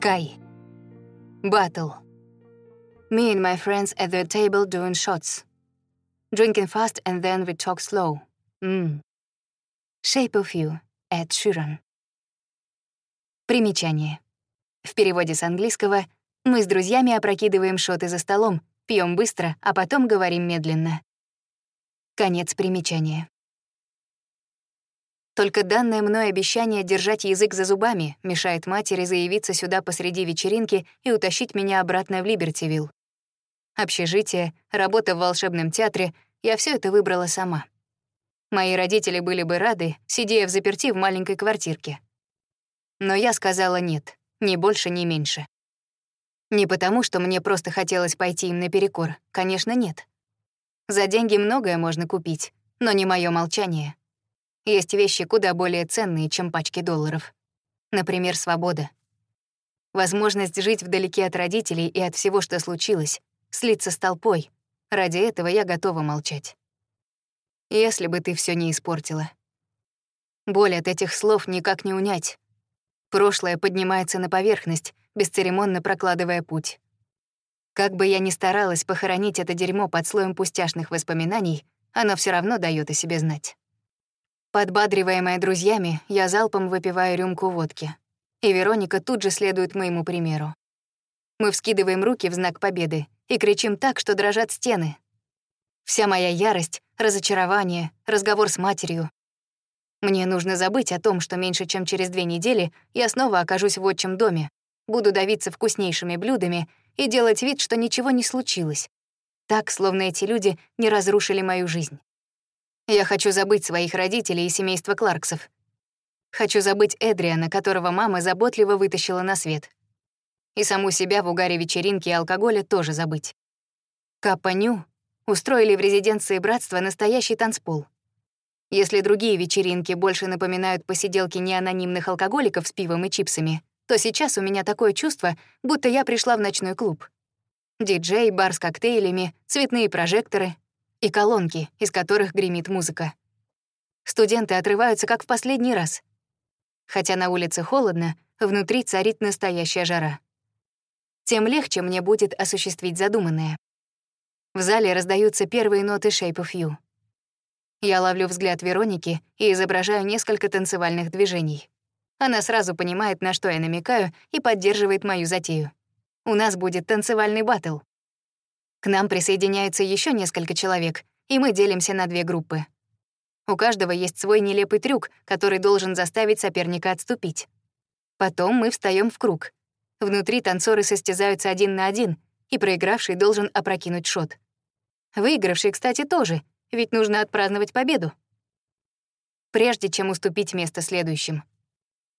Sky. Battle. Me and my friends at the table doing shots. Drinking fast and then we talk slow. Mm. Shape of You. Эд Ширан. Примечание. В переводе с английского «Мы с друзьями опрокидываем шоты за столом, пьем быстро, а потом говорим медленно». Конец примечания. Только данное мной обещание держать язык за зубами мешает матери заявиться сюда посреди вечеринки и утащить меня обратно в Либертивилл. Общежитие, работа в волшебном театре — я все это выбрала сама. Мои родители были бы рады, сидя в заперти в маленькой квартирке. Но я сказала нет, ни больше, ни меньше. Не потому, что мне просто хотелось пойти им наперекор, конечно, нет. За деньги многое можно купить, но не мое молчание. Есть вещи куда более ценные, чем пачки долларов. Например, свобода. Возможность жить вдалеке от родителей и от всего, что случилось, слиться с толпой. Ради этого я готова молчать. Если бы ты все не испортила. Боль от этих слов никак не унять. Прошлое поднимается на поверхность, бесцеремонно прокладывая путь. Как бы я ни старалась похоронить это дерьмо под слоем пустяшных воспоминаний, оно все равно дает о себе знать. Подбадриваемая друзьями, я залпом выпиваю рюмку водки. И Вероника тут же следует моему примеру. Мы вскидываем руки в знак победы и кричим так, что дрожат стены. Вся моя ярость, разочарование, разговор с матерью. Мне нужно забыть о том, что меньше чем через две недели я снова окажусь в отчим доме, буду давиться вкуснейшими блюдами и делать вид, что ничего не случилось. Так, словно эти люди не разрушили мою жизнь. Я хочу забыть своих родителей и семейство Кларксов. Хочу забыть Эдриана, которого мама заботливо вытащила на свет. И саму себя в угаре вечеринки и алкоголя тоже забыть. Капаню устроили в резиденции братства настоящий танцпол. Если другие вечеринки больше напоминают посиделки неанонимных алкоголиков с пивом и чипсами, то сейчас у меня такое чувство, будто я пришла в ночной клуб. Диджей, бар с коктейлями, цветные прожекторы, и колонки, из которых гремит музыка. Студенты отрываются как в последний раз. Хотя на улице холодно, внутри царит настоящая жара. Тем легче мне будет осуществить задуманное. В зале раздаются первые ноты Shape of You. Я ловлю взгляд Вероники и изображаю несколько танцевальных движений. Она сразу понимает, на что я намекаю, и поддерживает мою затею. У нас будет танцевальный баттл. К нам присоединяется еще несколько человек, и мы делимся на две группы. У каждого есть свой нелепый трюк, который должен заставить соперника отступить. Потом мы встаем в круг. Внутри танцоры состязаются один на один, и проигравший должен опрокинуть шот. Выигравший, кстати, тоже, ведь нужно отпраздновать победу. Прежде чем уступить место следующим.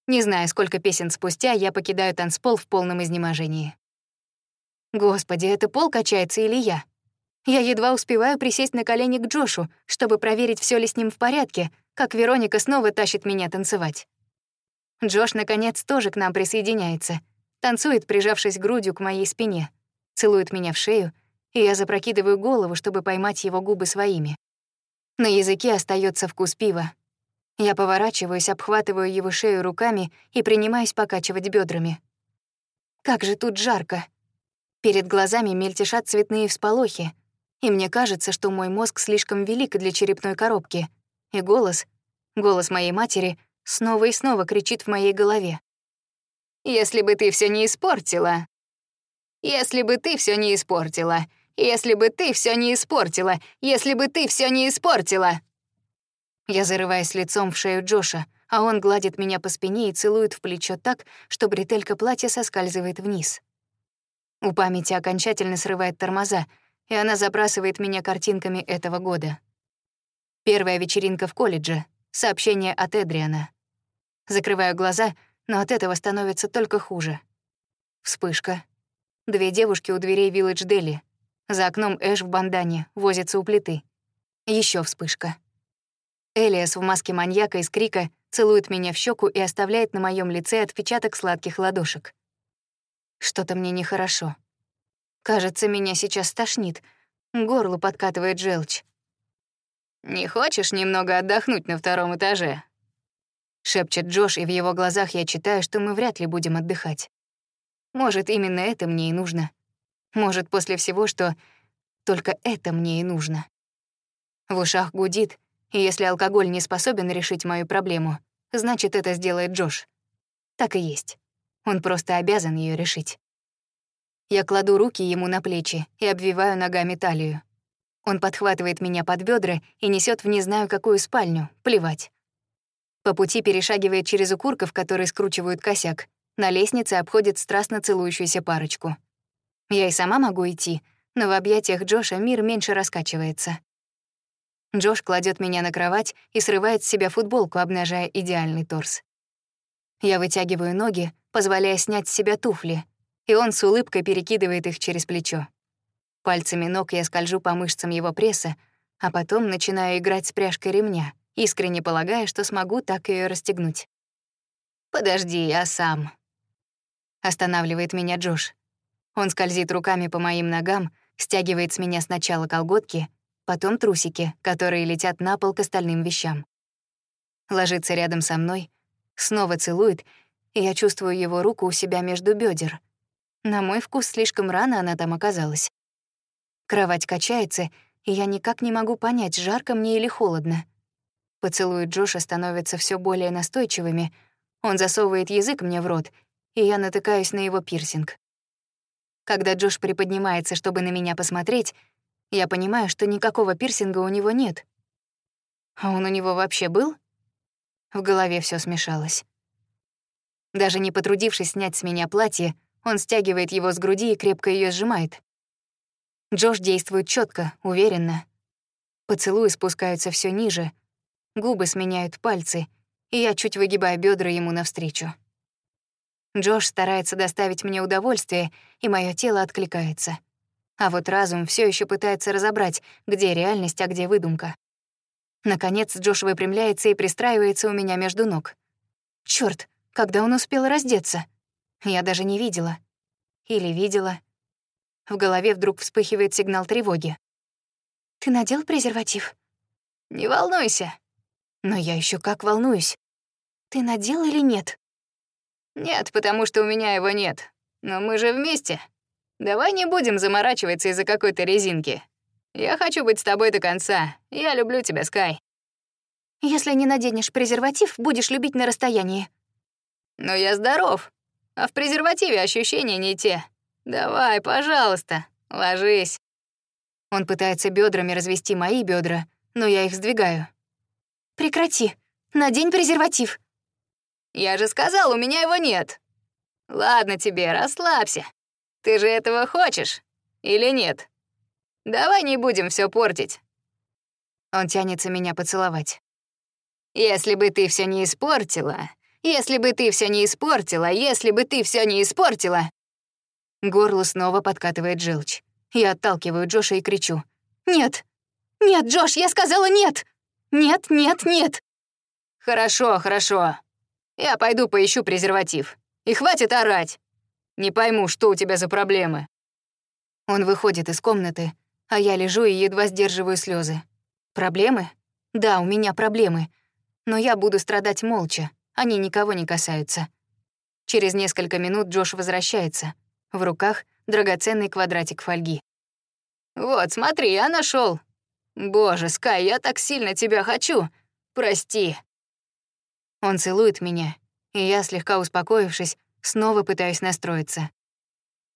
Не знаю, сколько песен спустя я покидаю танцпол в полном изнеможении. Господи, это пол качается или я? Я едва успеваю присесть на колени к Джошу, чтобы проверить, все ли с ним в порядке, как Вероника снова тащит меня танцевать. Джош, наконец, тоже к нам присоединяется. Танцует, прижавшись грудью к моей спине. Целует меня в шею, и я запрокидываю голову, чтобы поймать его губы своими. На языке остается вкус пива. Я поворачиваюсь, обхватываю его шею руками и принимаюсь покачивать бедрами. Как же тут жарко. Перед глазами мельтешат цветные всполохи, и мне кажется, что мой мозг слишком велик для черепной коробки, и голос, голос моей матери, снова и снова кричит в моей голове. «Если бы ты все не испортила! Если бы ты все не испортила! Если бы ты все не испортила! Если бы ты все не испортила!» Я зарываюсь лицом в шею Джоша, а он гладит меня по спине и целует в плечо так, что бретелька платья соскальзывает вниз. У памяти окончательно срывает тормоза, и она забрасывает меня картинками этого года. Первая вечеринка в колледже, сообщение от Эдриана. Закрываю глаза, но от этого становится только хуже. Вспышка. Две девушки у дверей Вилледж Дели. За окном Эш в бандане, возится у плиты. Еще вспышка. Элиас в маске маньяка из крика целует меня в щеку и оставляет на моем лице отпечаток сладких ладошек. Что-то мне нехорошо. Кажется, меня сейчас тошнит. Горло подкатывает желчь. «Не хочешь немного отдохнуть на втором этаже?» Шепчет Джош, и в его глазах я читаю, что мы вряд ли будем отдыхать. Может, именно это мне и нужно. Может, после всего, что только это мне и нужно. В ушах гудит, и если алкоголь не способен решить мою проблему, значит, это сделает Джош. Так и есть. Он просто обязан ее решить. Я кладу руки ему на плечи и обвиваю ногами талию. Он подхватывает меня под бедра и несет в не знаю какую спальню, плевать. По пути перешагивает через укурков, которые скручивают косяк. На лестнице обходит страстно целующуюся парочку. Я и сама могу идти, но в объятиях Джоша мир меньше раскачивается. Джош кладет меня на кровать и срывает с себя футболку, обнажая идеальный торс. Я вытягиваю ноги, позволяя снять с себя туфли, и он с улыбкой перекидывает их через плечо. Пальцами ног я скольжу по мышцам его пресса, а потом начинаю играть с пряжкой ремня, искренне полагая, что смогу так ее расстегнуть. «Подожди, я сам», — останавливает меня Джош. Он скользит руками по моим ногам, стягивает с меня сначала колготки, потом трусики, которые летят на пол к остальным вещам. Ложится рядом со мной, снова целует, я чувствую его руку у себя между бедер. На мой вкус слишком рано она там оказалась. Кровать качается, и я никак не могу понять, жарко мне или холодно. Поцелуи Джоша становятся все более настойчивыми. Он засовывает язык мне в рот, и я натыкаюсь на его пирсинг. Когда Джош приподнимается, чтобы на меня посмотреть, я понимаю, что никакого пирсинга у него нет. А он у него вообще был? В голове все смешалось. Даже не потрудившись снять с меня платье, он стягивает его с груди и крепко ее сжимает. Джош действует четко, уверенно. Поцелуи спускаются все ниже, губы сменяют пальцы, и я чуть выгибаю бедра ему навстречу. Джош старается доставить мне удовольствие, и мое тело откликается. А вот разум все еще пытается разобрать, где реальность, а где выдумка. Наконец Джош выпрямляется и пристраивается у меня между ног. Черт, когда он успел раздеться? Я даже не видела. Или видела. В голове вдруг вспыхивает сигнал тревоги. «Ты надел презерватив?» «Не волнуйся». «Но я еще как волнуюсь. Ты надел или нет?» «Нет, потому что у меня его нет. Но мы же вместе. Давай не будем заморачиваться из-за какой-то резинки. Я хочу быть с тобой до конца. Я люблю тебя, Скай». «Если не наденешь презерватив, будешь любить на расстоянии». «Но я здоров, а в презервативе ощущения не те. Давай, пожалуйста, ложись. Он пытается бедрами развести мои бедра, но я их сдвигаю. Прекрати. Надень презерватив. Я же сказал, у меня его нет. Ладно тебе, расслабься. Ты же этого хочешь или нет? Давай не будем все портить. Он тянется меня поцеловать. Если бы ты все не испортила, если бы ты все не испортила, если бы ты все не испортила, Горло снова подкатывает желчь. Я отталкиваю Джоша и кричу. «Нет! Нет, Джош, я сказала нет! Нет, нет, нет!» «Хорошо, хорошо. Я пойду поищу презерватив. И хватит орать. Не пойму, что у тебя за проблемы». Он выходит из комнаты, а я лежу и едва сдерживаю слезы. «Проблемы? Да, у меня проблемы. Но я буду страдать молча, они никого не касаются». Через несколько минут Джош возвращается — в руках драгоценный квадратик фольги. «Вот, смотри, я нашел. Боже, Скай, я так сильно тебя хочу. Прости». Он целует меня, и я, слегка успокоившись, снова пытаюсь настроиться.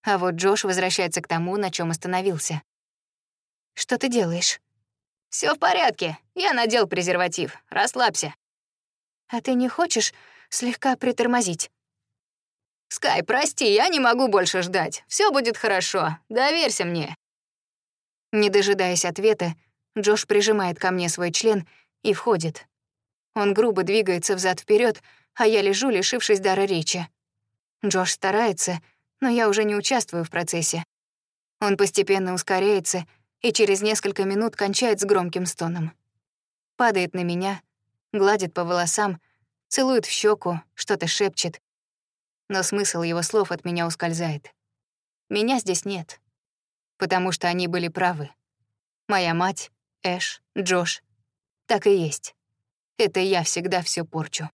А вот Джош возвращается к тому, на чем остановился. «Что ты делаешь?» Все в порядке. Я надел презерватив. Расслабься». «А ты не хочешь слегка притормозить?» «Скай, прости, я не могу больше ждать. Все будет хорошо. Доверься мне». Не дожидаясь ответа, Джош прижимает ко мне свой член и входит. Он грубо двигается взад вперед, а я лежу, лишившись дара речи. Джош старается, но я уже не участвую в процессе. Он постепенно ускоряется и через несколько минут кончает с громким стоном. Падает на меня, гладит по волосам, целует в щеку, что-то шепчет, но смысл его слов от меня ускользает. Меня здесь нет, потому что они были правы. Моя мать, Эш, Джош. Так и есть. Это я всегда все порчу.